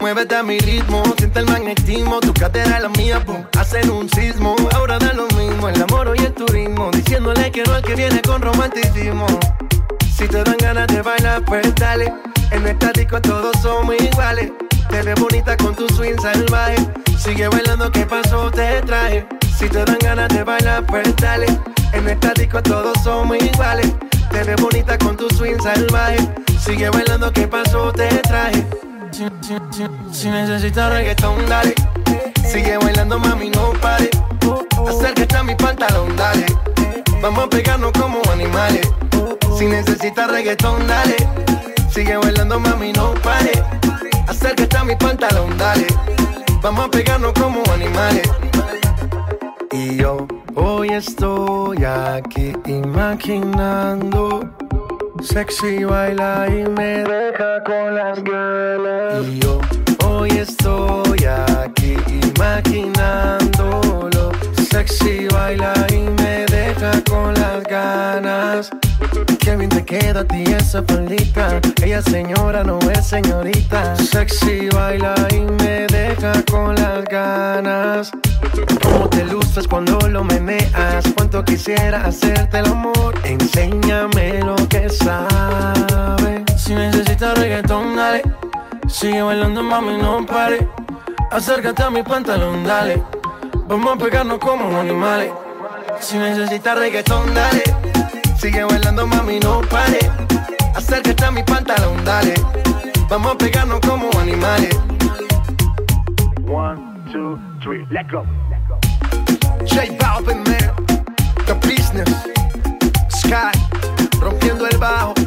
Muévete a mi ritmo, siente el magnetismo. Tu cadera es la mía, pum, hacen un sismo. Ahora da lo mismo, el amor y el turismo. Diciéndole que no al que viene con romanticismo. Si te dan ganas de bailar, pues dale. En esta disco todos somos iguales. Te ves bonita con tu swing salvaje. Sigue bailando, ¿qué pasó? Te traje. Si te dan ganas de bailar, pues dale. En esta disco todos somos iguales. Te ves bonita con tu swing salvaje. Sigue bailando, ¿qué pasó? Te traje. Si, si, si, si necesitas reggaetón, dale. Sigue bailando, mami, no pare. Acércate a mi pantalón, dale. Vamos a pegarnos como animales. Si necesitas reggaetón, dale. Sigue bailando, mami, no pare. Acércate a mi pantalón, dale. Vamos a pegarnos como animales. Y yo hoy estoy aquí imaginando. Sexy baila y me deja con las ganas. Y yo hoy estoy aquí imaginándolo. Sexy baila y me deja con las ganas. Qué bien te queda a ti esa faldita. Ella señora no es señorita. Sexy baila y me deja con las ganas. Cómo te luces cuando lo meneas. Cuánto quisiera hacerte el amor. Enséñame lo que sabes. Si necesitas reggaetón, dale. Sigue bailando, mami, no pare. Acércate a mi pantalón, dale. Vamos a pegarnos como animales. Si necesitas reggaetón, dale. Sigue bailando, mami, no pare. Acércate a mi pantalón, dale. Vamos a pegarnos como animales. One, two, three, let go. J Balvin, man. The business. Sky. Rompiendo el bajo.